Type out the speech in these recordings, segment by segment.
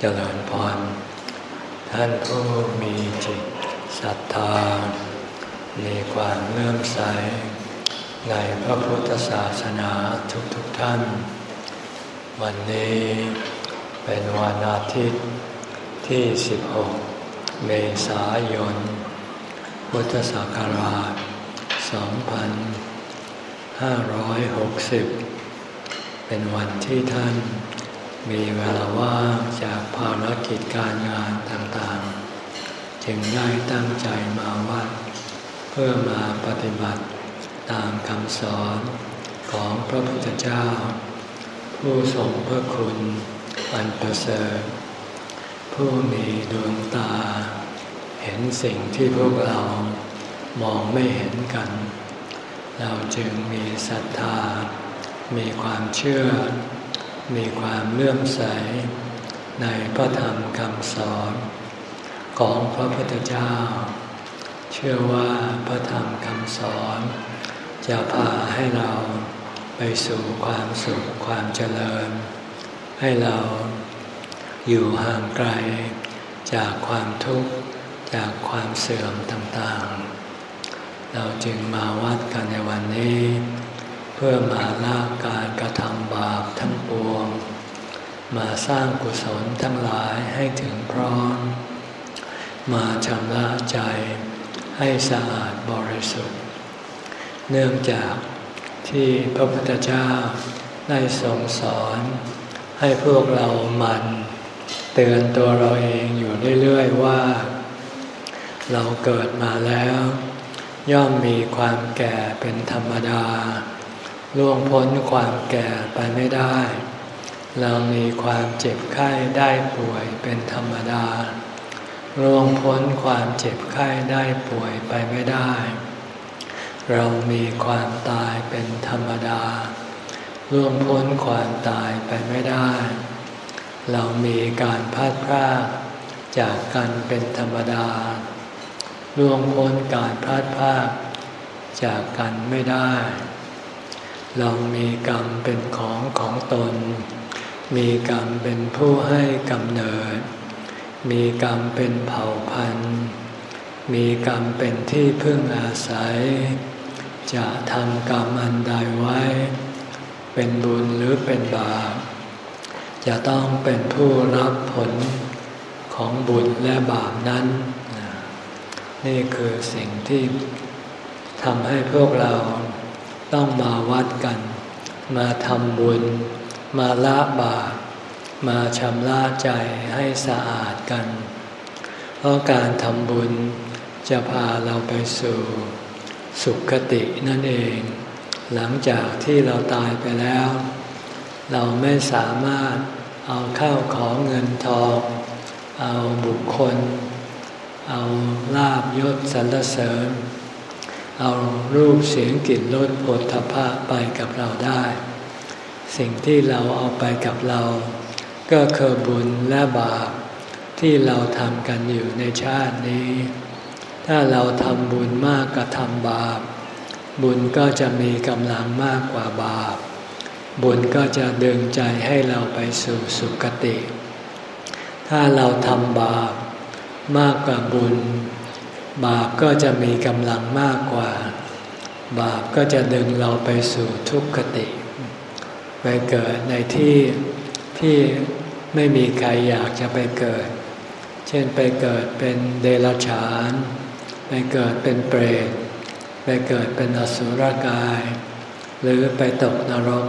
เจริญพร ท่านผู้มีจิตศรัทธา มีความเลื่อมใส ในพระพุทธศาสนาทุกๆทท่าน วันนี้เป็นวันอาทิตย์ที่ 16 เมษายน พุทธศักราช 2560 เป็นวันที่ท่าน มีเวลาว่างจากภารกิจการงานต่างๆ จึงได้ตั้งใจมาวัด เพื่อมาปฏิบัติตามคำสอนของพระพุทธเจ้า ผู้ทรงพระคุณอันประเสริฐผู้มีดวงตา เห็นสิ่งที่พวกเรามองไม่เห็นกัน เราจึงมีศรัทธา มีความเชื่อ มีความเลื่อมใสในพระธรรมคำสอน ของพระพุทธเจ้า เชื่อว่าพระธรรมคำสอน จะพาให้เราไปสู่ความสุขความเจริญ ให้เราอยู่ห่างไกล จากความทุกข์จากความเสื่อมต่างๆ เราจึงมาวัดกันในวันนี้ เพื่อมาละการกระทำบาปทั้งปวง มาสร้างกุศลทั้งหลายให้ถึงพร้อม มาชำระใจให้สะอาดบริสุทธิ์ เนื่องจากที่พระพุทธเจ้าได้ทรงสอนให้พวกเรามันเตือนตัวเราเองอยู่เรื่อยๆว่า เราเกิดมาแล้ว ย่อมมีความแก่เป็นธรรมดา ล่วงพ้นความแก่ไปไม่ได้ เรามีความเจ็บไข้ได้ป่วยเป็นธรรมดาล่วงพ้นความเจ็บไข้ได้ป่วยไปไม่ได้ เรามีความตายเป็นธรรมดาล่วงพ้นความตายไปไม่ได้ เรามีการพัดพรากจากกันเป็นธรรมดาล่วงพ้นการพัดพรากจากกันไม่ได้ เรามีกรรมเป็นของของตน มีกรรมเป็นผู้ให้กำเนิด มีกรรมเป็นเผ่าพันธุ์ มีกรรมเป็นที่พึ่งอาศัย จะทำกรรมอันใดไว้ เป็นบุญหรือเป็นบาป จะต้องเป็นผู้รับผลของบุญและบาปนั้น นี่คือสิ่งที่ทำให้พวกเรา ต้องมาวัดกัน มาทำบุญ มาละบาปมาชำระใจให้สะอาดกัน เพราะการทำบุญจะพาเราไปสู่สุขตินั่นเอง หลังจากที่เราตายไปแล้ว เราไม่สามารถเอาข้าวของเงินทอง เอาบุคคล เอาลาบยศสรรเสริญ เอารูปเสียงกลิ่นรสผลทพะไปกับเราได้ สิ่งที่เราเอาไปกับเรา ก็คือบุญและบาปที่เราทำกันอยู่ในชาตินี้ ถ้าเราทำบุญมากกว่าทำบาป บุญก็จะมีกำลังมากกว่าบาป บุญก็จะดึงใจให้เราไปสู่สุคติ ถ้าเราทำบาปมากกว่าบุญ บาปก็จะมีกำลังมากกว่า บาปก็จะดึงเราไปสู่ทุกขติ ไปเกิดในที่ที่ไม่มีใครอยากจะไปเกิด เช่นไปเกิดเป็นเดรัจฉาน ไปเกิดเป็นเปรต ไปเกิดเป็นอสุรกาย หรือไปตกนรก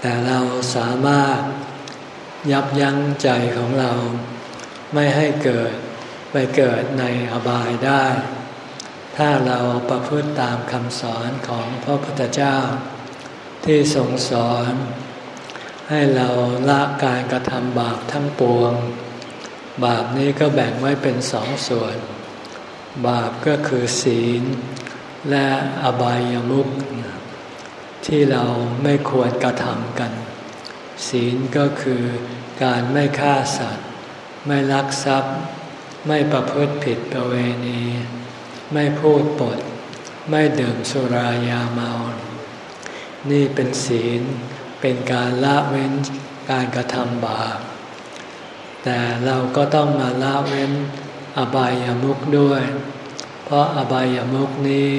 แต่เราสามารถยับยั้งใจของเราไม่ให้เกิด เกิดในอบายได้ ถ้าเราประพฤติตามคำสอนของพระพุทธเจ้า ที่ทรงสอน ให้เราละการกระทำบาปทั้งปวง บาปนี้ก็แบ่งไว้เป็นสองส่วน บาปก็คือศีล และอบายามุขที่เราไม่ควรกระทำกัน ศีลก็คือการไม่ฆ่าสัตว์ ไม่ลักทรัพย์ ไม่ประพฤติผิดประเวณี ไม่พูดปด ไม่ดื่มสุรายาเมา นี่เป็นศีล เป็นการละเว้นการกระทำบาป แต่เราก็ต้องมาละเว้นอบายามุกด้วย เพราะอบายามุกนี้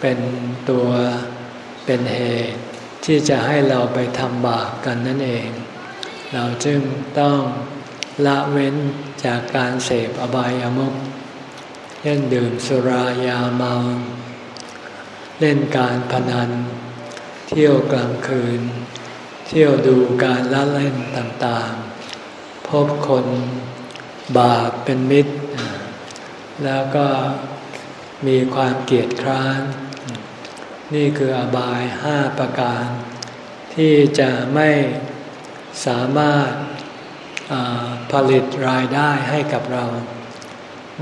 เป็นตัวเป็นเหตุที่จะให้เราไปทำบาปกันนั่นเอง เราจึงต้อง ละเว้นจากการเสพอบายามุกเช่นดื่มสุรายาเมา เล่นการพนัน เที่ยวกลางคืน เที่ยวดูการละเล่นต่างๆ พบคนบาปเป็นมิตร แล้วก็มีความเกียดคร้าน นี่คืออบายห้าประการ ที่จะไม่สามารถ ผลิตรายได้ให้กับเรา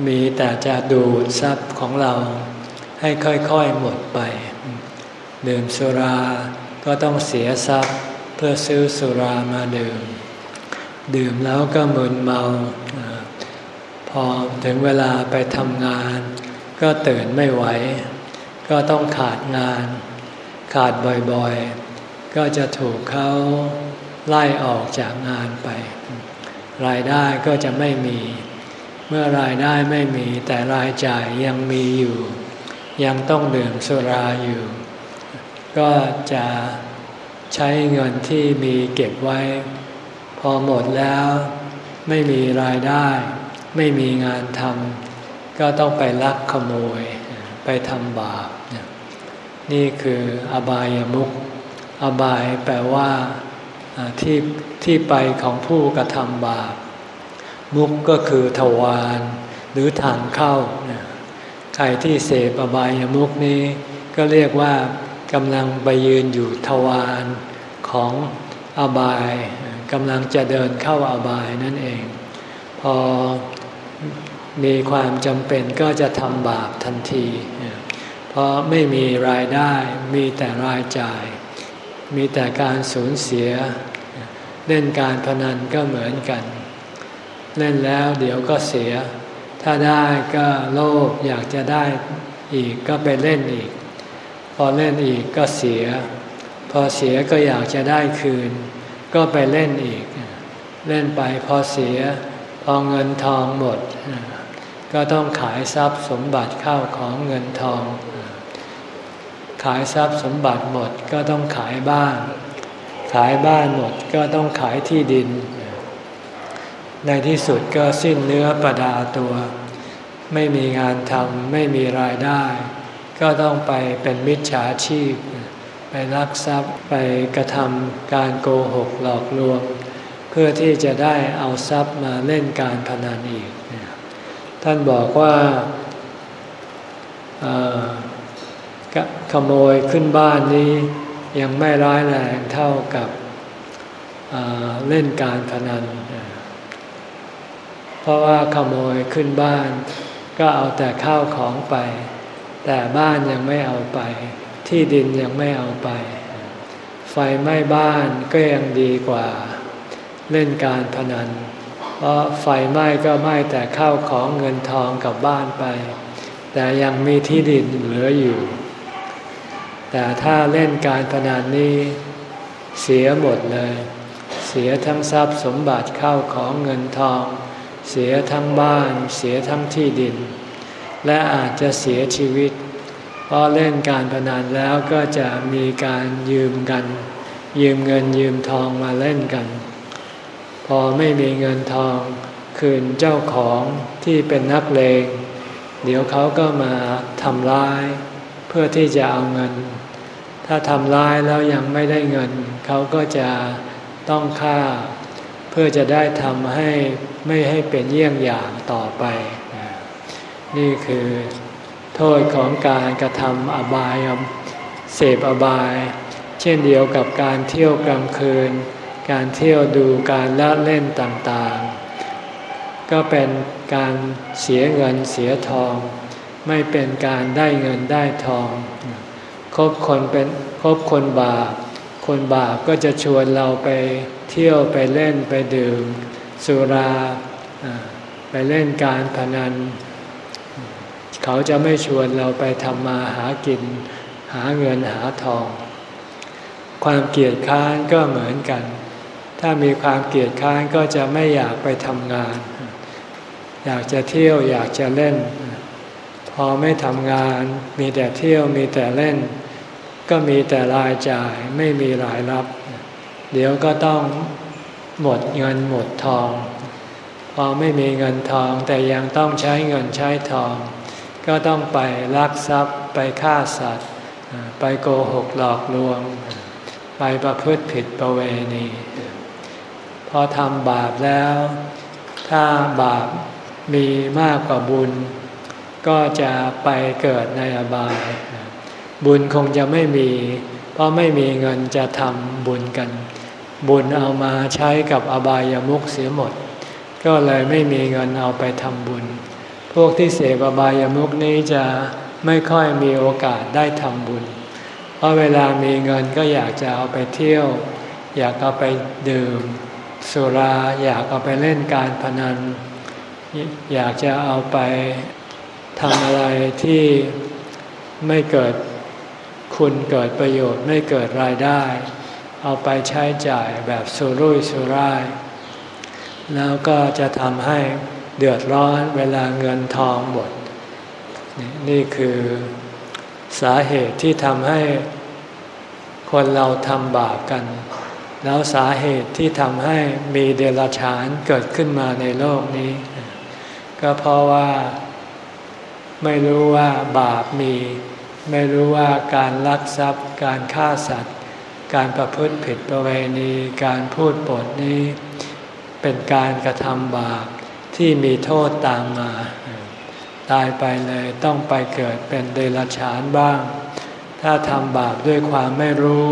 มีแต่จะดูดทรัพย์ของเราให้ค่อยๆหมดไป ดื่มสุราก็ต้องเสียทรัพย์เพื่อซื้อสุรามาดื่ม ดื่มแล้วก็มึนเมา พอถึงเวลาไปทำงาน ก็ตื่นไม่ไหว ก็ต้องขาดงาน ขาดบ่อยๆ ก็จะถูกเขาไล่ออกจากงานไป รายได้ก็จะไม่มี เมื่อรายได้ไม่มี แต่รายจ่ายยังมีอยู่ ยังต้องดื่มสุราอยู่ ก็จะใช้เงินที่มีเก็บไว้ พอหมดแล้ว ไม่มีรายได้ ไม่มีงานทำก็ต้องไปลักขโมย ไปทำบาปนี่คืออบายามุขอบายแปลว่า ที่ที่ไปของผู้กระทำบาป มุกก็คือทวารหรือทางเข้า ใครที่เสพอบายามุกนี้ก็เรียกว่ากำลังไปยืนอยู่ทวารของอบายกำลังจะเดินเข้าอบายนั่นเอง พอมีความจำเป็นก็จะทำบาปทันที เพราะไม่มีรายได้มีแต่รายจ่าย มีแต่การสูญเสีย เล่นการพนันก็เหมือนกัน เล่นแล้วเดี๋ยวก็เสีย ถ้าได้ก็โลภอยากจะได้อีกก็ไปเล่นอีก พอเล่นอีกก็เสีย พอเสียก็อยากจะได้คืน ก็ไปเล่นอีก เล่นไปพอเสีย พอเงินทองหมด ก็ต้องขายทรัพย์สมบัติเข้าของเงินทอง ขายทรัพย์สมบัติหมดก็ต้องขายบ้าน ขายบ้านหมดก็ต้องขายที่ดิน ในที่สุดก็สิ้นเนื้อประดาตัว ไม่มีงานทำไม่มีรายได้ ก็ต้องไปเป็นมิจฉาชีพ ไปลักทรัพย์ไปกระทำการโกหกหลอกลวง เพื่อที่จะได้เอาทรัพย์มาเล่นการพนันอีก ท่านบอกว่า ขโมยขึ้นบ้านนี้ยังไม่ร้ายแรงเท่ากับเล่นการพนัน เพราะว่าขโมยขึ้นบ้าน ก็เอาแต่ข้าวของไป แต่บ้านยังไม่เอาไป ที่ดินยังไม่เอาไป ไฟไหม้บ้านก็ยังดีกว่า เล่นการพนัน เพราะไฟไหม้ก็ไหม้แต่ข้าวของเงินทองกับบ้านไป แต่ยังมีที่ดินเหลืออยู่ แต่ถ้าเล่นการพนันนี้เสียหมดเลย เสียทั้งทรัพย์สมบัติเข้าของเงินทอง เสียทั้งบ้าน เสียทั้งที่ดิน และอาจจะเสียชีวิต เพราะเล่นการพนันแล้วก็จะมีการยืมกัน ยืมเงินยืมทองมาเล่นกัน พอไม่มีเงินทองคืนเจ้าของที่เป็นนักเลง เดี๋ยวเขาก็มาทำร้าย เพื่อที่จะเอาเงิน ถ้าทำร้ายแล้วยังไม่ได้เงิน เขาก็จะต้องฆ่า เพื่อจะได้ทำให้ไม่ให้เป็นเยี่ยงอย่างต่อไป นี่คือโทษของการกระทำอบายเสพอบาย เช่นเดียวกับการเที่ยวกลางคืน การเที่ยวดูการละเล่นต่างๆ ก็เป็นการเสียเงินเสียทอง ไม่เป็นการได้เงินได้ทอง คบคนเป็นคบคนบาป คนบาปก็จะชวนเราไปเที่ยวไปเล่นไปดื่ม สุราไปเล่นการพนัน เขาจะไม่ชวนเราไปทำมาหากิน หาเงินหาทอง ความเกียดค้านก็เหมือนกัน ถ้ามีความเกลียดค้านก็จะไม่อยากไปทำงาน อยากจะเที่ยวอยากจะเล่น พอไม่ทำงานมีแต่เที่ยวมีแต่เล่น ก็มีแต่รายจ่ายไม่มีรายรับ เดี๋ยวก็ต้องหมดเงินหมดทอง พอไม่มีเงินทองแต่ยังต้องใช้เงินใช้ทอง ก็ต้องไปลักทรัพย์ไปฆ่าสัตว์ ไปโกหกหลอกลวง ไปประพฤติผิดประเวณี พอทำบาปแล้ว ถ้าบาปมีมากกว่าบุญ ก็จะไปเกิดในอบาย บุญคงจะไม่มี เพราะไม่มีเงินจะทำบุญกัน บุญเอามาใช้กับอบายามุขเสียหมด ก็เลยไม่มีเงินเอาไปทำบุญ พวกที่เสพอบายามุขนี้จะไม่ค่อยมีโอกาสได้ทำบุญ เพราะเวลามีเงินก็อยากจะเอาไปเที่ยว อยากเอาไปดื่ม สุราอยากเอาไปเล่นการพนัน อยากจะเอาไปทำอะไรที่ไม่เกิด คุณเกิดประโยชน์ไม่เกิดรายได้ เอาไปใช้จ่ายแบบสุรุ่ยสุร่าย แล้วก็จะทำให้เดือดร้อนเวลาเงินทองหมด นี่คือสาเหตุที่ทำให้คนเราทำบาปกัน แล้วสาเหตุที่ทำให้มีเดรัจฉานเกิดขึ้นมาในโลกนี้ ก็เพราะว่าไม่รู้ว่าบาปมี ไม่รู้ว่าการลักทรัพย์ การฆ่าสัตว์ การประพฤติผิดประเวณี การพูดปดนี้ เป็นการกระทำบาปที่มีโทษตามมา ตายไปเลยต้องไปเกิดเป็นเดรัจฉานบ้าง ถ้าทำบาปด้วยความไม่รู้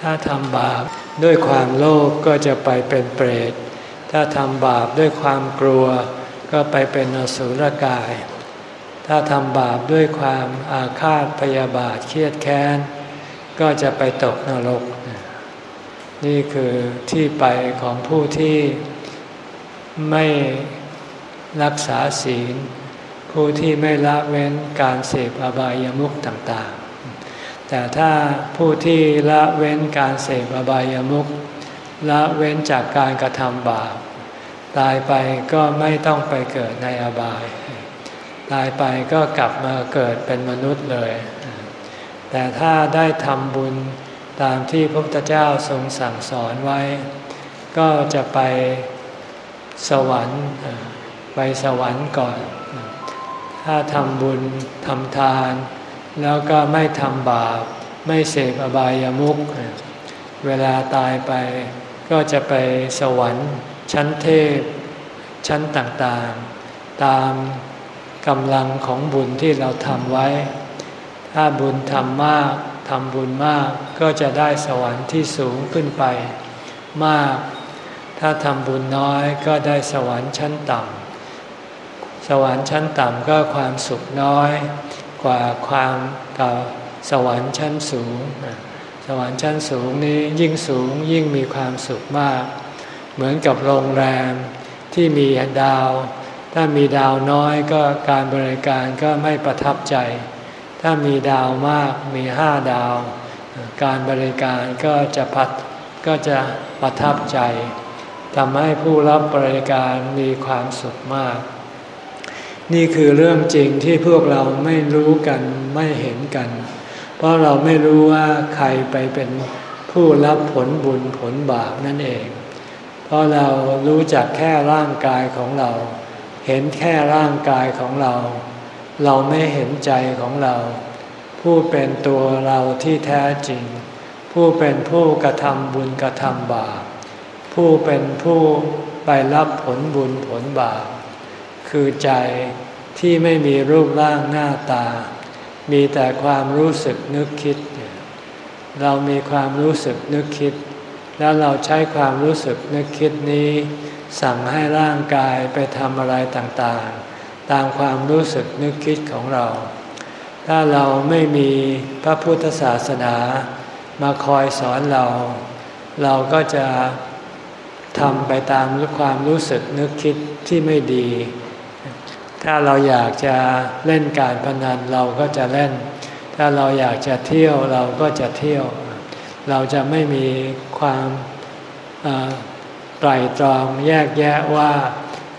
ถ้าทำบาปด้วยความโลภกก็จะไปเป็นเปรต ถ้าทำบาปด้วยความกลัว ก็ไปเป็นอสุรกาย ถ้าทำบาปด้วยความอาฆาตพยาบาทเครียดแค้น ก็จะไปตกนรก นี่คือที่ไปของผู้ที่ไม่รักษาศีล ผู้ที่ไม่ละเว้นการเสพอบายามุขต่างๆ แต่ถ้าผู้ที่ละเว้นการเสพอบายามุขละเว้นจากการกระทำบาป ตายไปก็ไม่ต้องไปเกิดในอบาย ตายไปก็กลับมาเกิดเป็นมนุษย์เลย แต่ถ้าได้ทำบุญตามที่พระพุทธเจ้าทรงสั่งสอนไว้ ก็จะไปสวรรค์ไปสวรรค์ก่อน ถ้าทำบุญทำทาน แล้วก็ไม่ทำบาป ไม่เสพอบายามุขเวลาตายไปก็จะไปสวรรค์ชั้นเทพชั้นต่างๆ ตาม กำลังของบุญที่เราทำไว้ ถ้าบุญทำมากทำบุญมากก็จะได้สวรรค์ที่สูงขึ้นไป มาก ถ้าทำบุญน้อยก็ได้สวรรค์ชั้นต่ำสวรรค์ชั้นต่ำก็ความสุขน้อย กว่าความกับสวรรค์ชั้นสูง สวรรค์ชั้นสูงนี้ยิ่งสูงยิ่งมีความสุขมาก เหมือนกับโรงแรมที่มีดาว ถ้ามีดาวน้อยก็การบริการก็ไม่ประทับใจ ถ้ามีดาวมากมีห้าดาว การบริการก็จะพัดก็จะประทับใจทำให้ผู้รับบริการมีความสุขมาก นี่คือเรื่องจริงที่พวกเราไม่รู้กันไม่เห็นกัน เพราะเราไม่รู้ว่าใครไปเป็นผู้รับผลบุญผลบาปนั่นเอง เพราะเรารู้จักแค่ร่างกายของเรา เห็นแค่ร่างกายของเรา เราไม่เห็นใจของเรา ผู้เป็นตัวเราที่แท้จริง ผู้เป็นผู้กระทำบุญกระทำบาปผู้เป็นผู้ไปรับผลบุญผลบาปคือใจที่ไม่มีรูปร่างหน้าตา มีแต่ความรู้สึกนึกคิด เรามีความรู้สึกนึกคิด แล้วเราใช้ความรู้สึกนึกคิดนี้ สั่งให้ร่างกายไปทำอะไรต่างๆ ตามความรู้สึกนึกคิดของเรา ถ้าเราไม่มีพระพุทธศาสนามาคอยสอนเรา เราก็จะทำไปตามความรู้สึกนึกคิดที่ไม่ดี ถ้าเราอยากจะเล่นการพนันเราก็จะเล่น ถ้าเราอยากจะเที่ยวเราก็จะเที่ยว เราจะไม่มีความ ไตรตรองแยกแยะว่า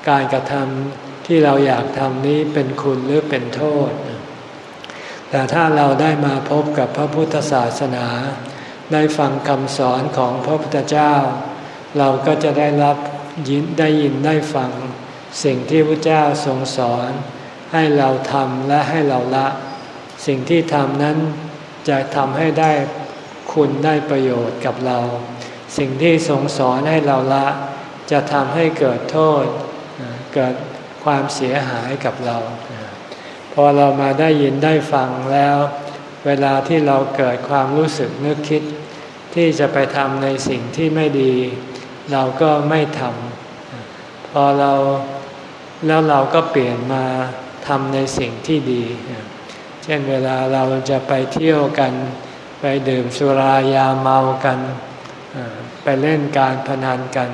การกระทำที่เราอยากทำนี้เป็นคุณหรือเป็นโทษ แต่ถ้าเราได้มาพบกับพระพุทธศาสนา ได้ฟังคำสอนของพระพุทธเจ้า เราก็จะได้รับยินได้ยินได้ฟังสิ่งที่พระเจ้าทรงสอน ให้เราทำและให้เราละ สิ่งที่ทำนั้นจะทำให้ได้คุณได้ประโยชน์กับเรา สิ่งที่ทรงสอนให้เราละ จะทำให้เกิดโทษ เกิดความเสียหายกับเรา พอเรามาได้ยินได้ฟังแล้ว เวลาที่เราเกิดความรู้สึกนึกคิด ที่จะไปทำในสิ่งที่ไม่ดี เราก็ไม่ทำพอเราแล้วเราก็เปลี่ยนมาทำในสิ่งที่ดี เช่นเวลาเราจะไปเที่ยวกัน ไปดื่มสุรายาเมากัน ไปเล่นการพนันกัน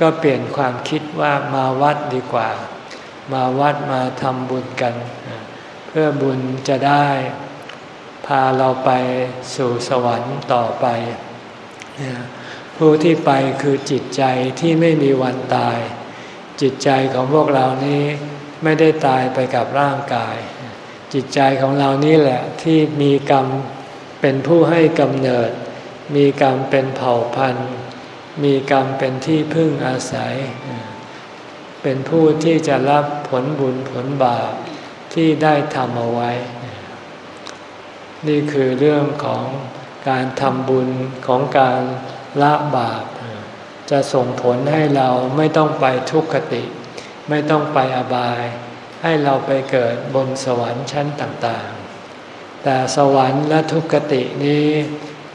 ก็เปลี่ยนความคิดว่ามาวัดดีกว่า มาวัดมาทำบุญกัน เพื่อบุญจะได้พาเราไปสู่สวรรค์ต่อไป ผู้ที่ไปคือจิตใจที่ไม่มีวันตาย จิตใจของพวกเรานี้ไม่ได้ตายไปกับร่างกาย จิตใจของเรานี่แหละที่มีกรรมเป็นผู้ให้กำเนิด มีกรรมเป็นเผ่าพันธุ์ มีกรรมเป็นที่พึ่งอาศัย เป็นผู้ที่จะรับผลบุญผลบาปที่ได้ทำเอาไว้ นี่คือเรื่องของการทำบุญของการละบาป จะส่งผลให้เราไม่ต้องไปทุกขติ ไม่ต้องไปอบาย ให้เราไปเกิดบนสวรรค์ชั้นต่างๆ แต่สวรรค์และทุกขตินี้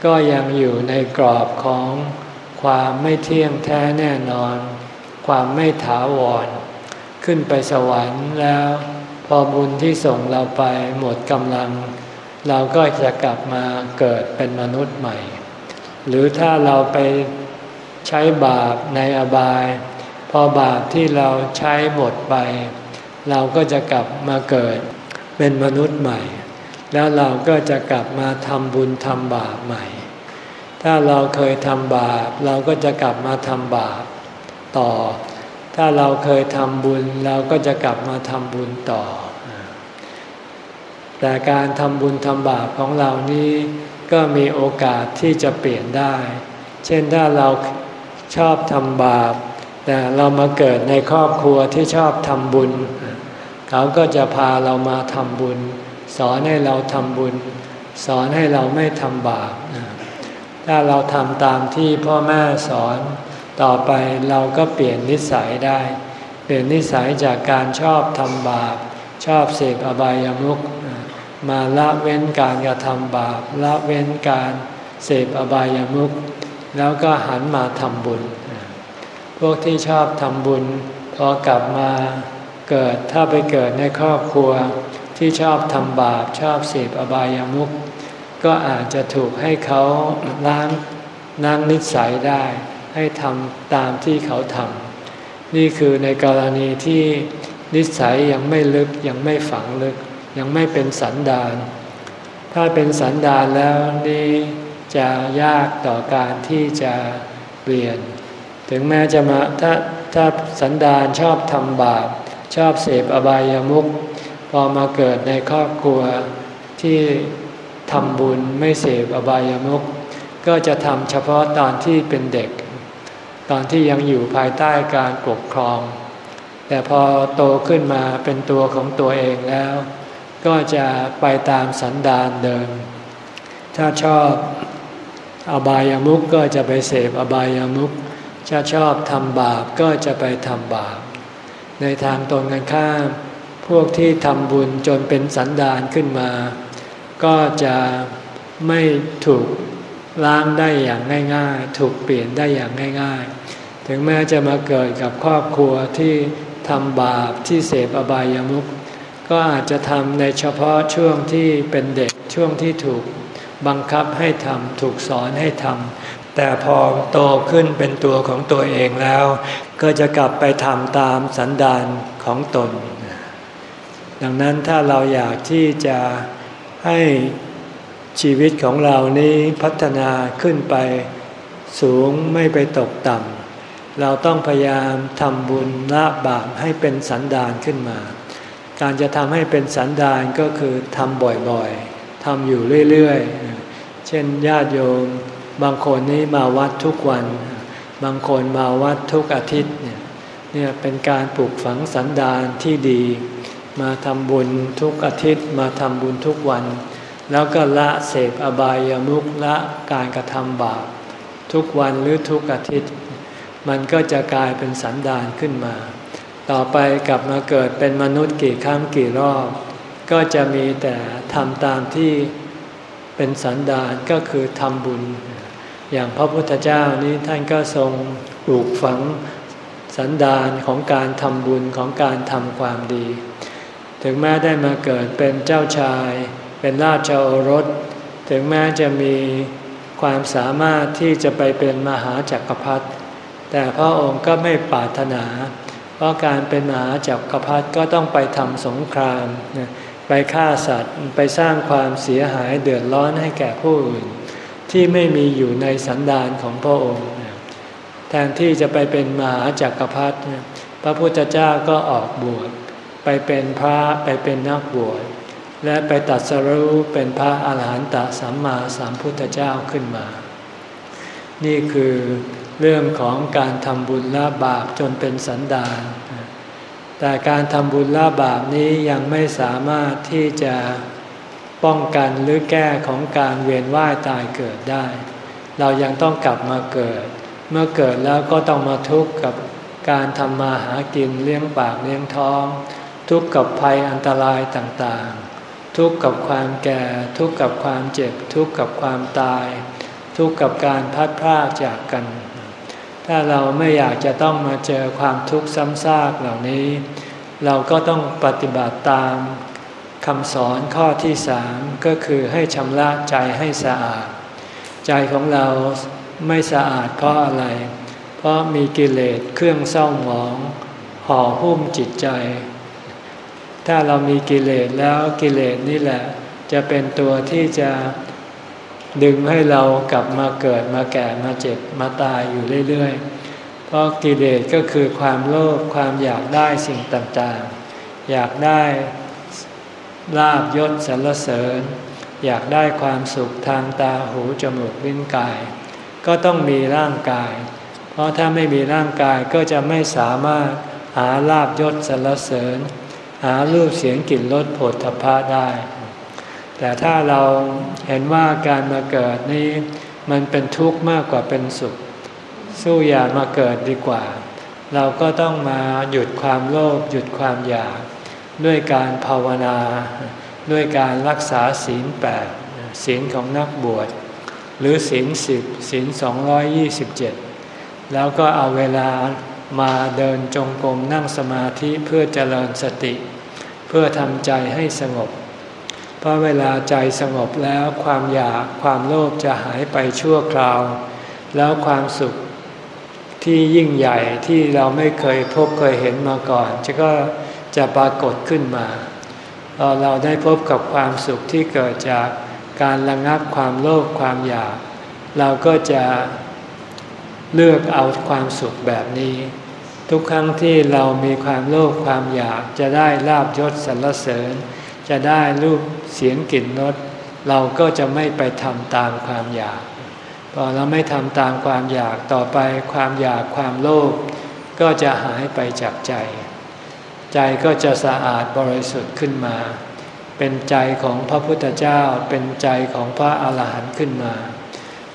ก็ยังอยู่ในกรอบของความไม่เที่ยงแท้แน่นอน ความไม่ถาวร ขึ้นไปสวรรค์แล้ว พอบุญที่ส่งเราไปหมดกำลัง เราก็จะกลับมาเกิดเป็นมนุษย์ใหม่ หรือถ้าเราไปใช้บาปในอบาย พอบาปที่เราใช้หมดไป เราก็จะกลับมาเกิดเป็นมนุษย์ใหม่ แล้วเราก็จะกลับมาทำบุญทำบาปใหม่ ถ้าเราเคยทำบาป เราก็จะกลับมาทำบาปต่อ ถ้าเราเคยทำบุญ เราก็จะกลับมาทำบุญต่อ แต่การทำบุญทำบาปของเรานี้ก็มีโอกาสที่จะเปลี่ยนได้ เช่นถ้าเราชอบทำบาป แต่เรามาเกิดในครอบครัวที่ชอบทำบุญ เขาก็จะพาเรามาทำบุญ สอนให้เราทำบุญ สอนให้เราไม่ทำบาปถ้าเราทำตามที่พ่อแม่สอนต่อไปเราก็เปลี่ยนนิสัยได้ เปลี่ยนนิสัยจากการชอบทำบาป ชอบเสพอบายามุขมาละเว้นการกระทำบาป ละเว้นการเสพอบายามุขแล้วก็หันมาทำบุญ พวกที่ชอบทำบุญพอกลับมาเกิดถ้าไปเกิดในครอบครัว ที่ชอบทำบาปชอบเสพอบายามุขก็อาจจะถูกให้เขาล้างนั่งนิสัยได้ ให้ทำตามที่เขาทำนี่คือในกรณีที่นิสัยยังไม่ลึกยังไม่ฝังลึก ยังไม่เป็นสันดานถ้าเป็นสันดานแล้วนี่จะยากต่อการที่จะเปลี่ยน ถึงแม้จะมาถ้าถ้าสันดานชอบทำบาป ชอบเสพอบายามุข พอมาเกิดในครอบครัวที่ทำบุญไม่เสพอบายามุขก็จะทำเฉพาะตอนที่เป็นเด็ก ตอนที่ยังอยู่ภายใต้การปกครอง แต่พอโตขึ้นมาเป็นตัวของตัวเองแล้ว ก็จะไปตามสันดานเดิม ถ้าชอบอบายามุขก็จะไปเสพอบายามุขถ้าชอบทำบาปก็จะไปทำบาป ในทางตรงกันข้าม พวกที่ทำบุญจนเป็นสันดานขึ้นมา ก็จะไม่ถูกล้างได้อย่างง่าย ๆ ถูกเปลี่ยนได้อย่างง่าย ๆ ถึงแม้จะมาเกิดกับครอบครัวที่ทำบาปที่เสพอบายามุขก็อาจจะทำในเฉพาะช่วงที่เป็นเด็กช่วงที่ถูกบังคับให้ทำถูกสอนให้ทำแต่พอโตขึ้นเป็นตัวของตัวเองแล้ว ก็จะกลับไปทำตามสันดานของตน ดังนั้นถ้าเราอยากที่จะให้ชีวิตของเรานี้พัฒนาขึ้นไปสูงไม่ไปตกต่ำ เราต้องพยายามทำบุญละบาปให้เป็นสันดานขึ้นมา การจะทำให้เป็นสันดานก็คือทำบ่อยๆทำอยู่เรื่อยๆ เช่นญาติโยม บางคนนี้มาวัดทุกวัน บางคนมาวัดทุกอาทิตย์เนี่ยเป็นการปลูกฝังสันดานที่ดี มาทำบุญทุกอาทิตย์ มาทำบุญทุกวัน แล้วก็ละเสพอบายามุขละการกระทำบาปทุกวันหรือทุกอาทิตย์ มันก็จะกลายเป็นสันดานขึ้นมา ต่อไปกลับมาเกิดเป็นมนุษย์กี่ครั้งกี่รอบ ก็จะมีแต่ทำตามที่เป็นสันดานก็คือทำบุญ อย่างพระพุทธเจ้านี้ท่านก็ทรงปลูกฝังสันดานของการทำบุญของการทำความดี ถึงแม้ได้มาเกิดเป็นเจ้าชาย เป็นราชโอรส ถึงแม้จะมีความสามารถที่จะไปเป็นมหาจักรพรรดิแต่พระองค์ก็ไม่ปรารถนา เพราะการเป็นมหาจักรพรรดิก็ต้องไปทำสงคราม ไปฆ่าสัตว์ไปสร้างความเสียหายเดือดร้อนให้แก่ผู้อื่น ที่ไม่มีอยู่ในสันดานของพระองค์ แทนที่จะไปเป็นมหาจักรพรรดิพระพุทธเจ้าก็ออกบวช ไปเป็นพระไปเป็นนักบวชและไปตัดสรู้เป็นพระอาหารหันตสัมมาสัมพุทธเจ้าขึ้นมา นี่คือเรื่องของการทำบุญละบาปจนเป็นสันดานแต่การทำบุญละบาปนี้ยังไม่สามารถที่จะป้องกันหรือแก้ของการเวียนว่ายตายเกิดได้ เรายังต้องกลับมาเกิด เมื่อเกิดแล้วก็ต้องมาทุกข์กับการทำมาหากินเลี้ยงปากเลี้ยงท้อง ทุกข์กับภัยอันตรายต่างๆ ทุกข์กับความแก่ ทุกข์กับความเจ็บ ทุกข์กับความตาย ทุกข์กับการพัดพรากจากกัน ถ้าเราไม่อยากจะต้องมาเจอความทุกข์ซ้ำซากเหล่านี้ เราก็ต้องปฏิบัติตามคำสอนข้อที่สามก็คือให้ชำระใจให้สะอาด ใจของเราไม่สะอาดเพราะอะไร เพราะมีกิเลสเครื่องเศร้าหมอง ห่อหุ้มจิตใจ ถ้าเรามีกิเลสแล้วกิเลสนี่แหละ จะเป็นตัวที่จะดึงให้เรากลับมาเกิดมาแก่มาเจ็บมาตายอยู่เรื่อยๆ เพราะกิเลสก็คือความโลภความอยากได้สิ่งต่างๆ อยากได้ลาบยศสรรเสริญ อยากได้ความสุขทางตาหูจมูกลิ้นกาย ก็ต้องมีร่างกาย เพราะถ้าไม่มีร่างกายก็จะไม่สามารถหาลาบยศสรรเสริญ หารูปเสียงกลิ่นรสผลทพะได้ แต่ถ้าเราเห็นว่าการมาเกิดนี้มันเป็นทุกข์มากกว่าเป็นสุข สู้อย่ามาเกิดดีกว่า เราก็ต้องมาหยุดความโลภหยุดความอยาก ด้วยการภาวนา ด้วยการรักษาศีลแปดศีลของนักบวช หรือศีลสิบศีลสองร้อยยี่สิบเจ็ดแล้วก็เอาเวลามาเดินจงกรมนั่งสมาธิเพื่อเจริญสติ พื่อทำใจให้สงบ เพราะเวลาใจสงบแล้วความอยากความโลภจะหายไปชั่วคราว แล้วความสุขที่ยิ่งใหญ่ที่เราไม่เคยพบเคยเห็นมาก่อน จะก็จะปรากฏขึ้นมาพอเราได้พบกับความสุขที่เกิดจากการระงับความโลภความอยาก เราก็จะเลือกเอาความสุขแบบนี้ ทุกครั้งที่เรามีความโลภความอยากจะได้ลาบยศสรรเสริญ จะได้รูปเสียงกลิ่นรสเราก็จะไม่ไปทำตามความอยาก พอเราไม่ทำตามความอยากต่อไปความอยากความโลภก็จะหายไปจากใจ ใจก็จะสะอาดบริสุทธิ์ขึ้นมา เป็นใจของพระพุทธเจ้าเป็นใจของพระอาหารหันต์ขึ้นมา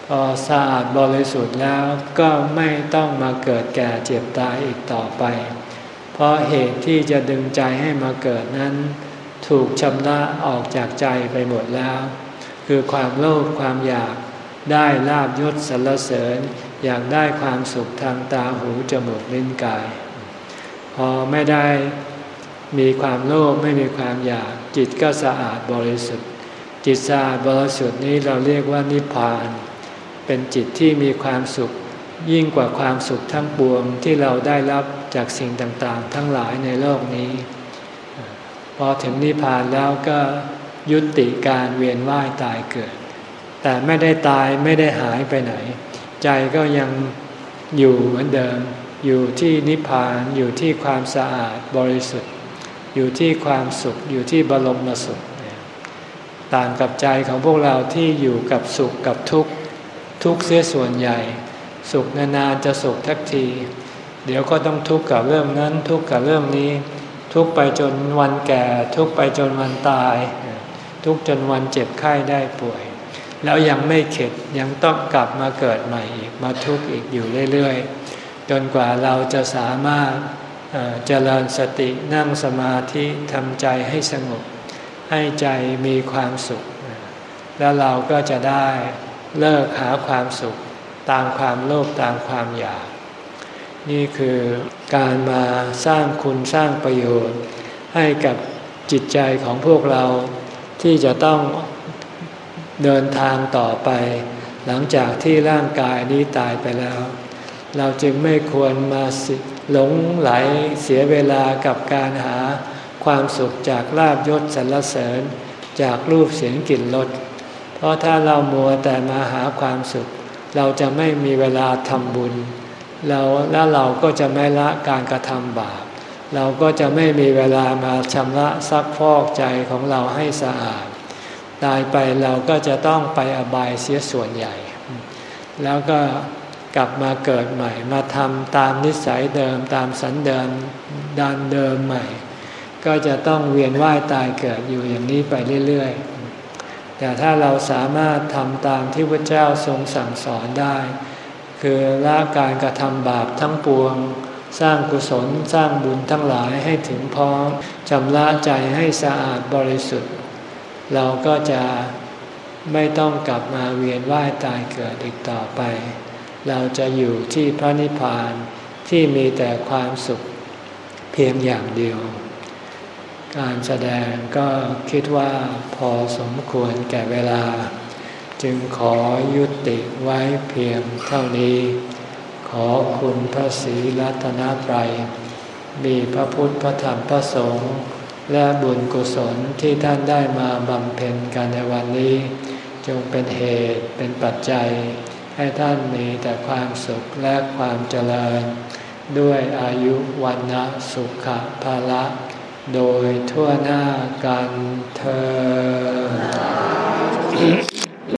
พอสะอาดบริสุทธิ์แล้วก็ไม่ต้องมาเกิดแก่เจ็บตายอีกต่อไป เพราะเหตุที่จะดึงใจให้มาเกิดนั้น ถูกชำระออกจากใจไปหมดแล้ว คือความโลภความอยากได้ลาบยศสรรเสริญ อยากได้ความสุขทางตาหูจมูกลิ้นกาย พอไม่ได้มีความโลภไม่มีความอยาก จิตก็สะอาดบริสุทธิ์ จิตสะอาดบริสุทธิ์นี้เราเรียกว่านิพพาน เป็นจิตที่มีความสุข ยิ่งกว่าความสุขทั้งปวงที่เราได้รับจากสิ่งต่างๆ ทั้งหลายในโลกนี้ พอถึงนิพพานแล้วก็ยุติการเวียนว่ายตายเกิด แต่ไม่ได้ตายไม่ได้หายไปไหน ใจก็ยังอยู่เหมือนเดิม อยู่ที่นิพพานอยู่ที่ความสะอาดบริสุทธิ์ อยู่ที่ความสุขอยู่ที่บรมสุข ต่างกับใจของพวกเราที่อยู่กับสุขกับทุกข์ ทุกข์เสียส่วนใหญ่ สุขนานๆจะสุขทักที เดี๋ยวก็ต้องทุกข์กับเรื่องนั้น ทุกข์กับเรื่องนี้ ทุกข์ไปจนวันแก่ ทุกข์ไปจนวันตาย ทุกข์จนวันเจ็บไข้ได้ป่วย แล้วยังไม่เข็ดยังต้องกลับมาเกิดใหม่อีกมาทุกข์อีกอยู่เรื่อยๆจนกว่าเราจะสามารถเจริญสตินั่งสมาธิทำใจให้สงบ ให้ใจมีความสุข แล้วเราก็จะได้ เลิกหาความสุขตามความโลภตามความอยาก นี่คือการมาสร้างคุณสร้างประโยชน์ ให้กับจิตใจของพวกเราที่จะต้องเดินทางต่อไป หลังจากที่ร่างกายนี้ตายไปแล้ว เราจึงไม่ควรมาหลงไหลเสียเวลากับการหาความสุขจากลาบยศสรรเสริญ จากรูปเสียงกลิ่นรส เพราะถ้าเรามัวแต่มาหาความสุข เราจะไม่มีเวลาทำบุญเราแล้วเราก็จะไม่ละการกระทำบาป เราก็จะไม่มีเวลามาชำระซักฟอกใจของเราให้สะอาด ตายไปเราก็จะต้องไปอบายเสียส่วนใหญ่ แล้วก็กลับมาเกิดใหม่ มาทำตามนิสัยเดิมตามสันเดิมดานเดิมใหม่ ก็จะต้องเวียนว่ายตายเกิดอยู่อย่างนี้ไปเรื่อยๆ แต่ถ้าเราสามารถทำตามที่พระเจ้าทรงสั่งสอนได้ คือละการกระทำบาปทั้งปวง สร้างกุศลสร้างบุญทั้งหลายให้ถึงพร้อมชำระใจให้สะอาดบริสุทธิ์ เราก็จะไม่ต้องกลับมาเวียนว่ายตายเกิดอีกต่อไป เราจะอยู่ที่พระนิพพานที่มีแต่ความสุขเพียงอย่างเดียว การแสดงก็คิดว่าพอสมควรแก่เวลา จึงขอยุติไว้เพียงเท่านี้ ขอคุณพระศรีรัตนตรัย มีพระพุทธพระธรรมพระสงฆ์และบุญกุศลที่ท่านได้มาบำเพ็ญกันในวันนี้ จงเป็นเหตุเป็นปัจจัย ให้ท่านมีแต่ความสุขและความเจริญ ด้วยอายุวันนะสุขภาละ โดยทั่วหน้ากันเธอ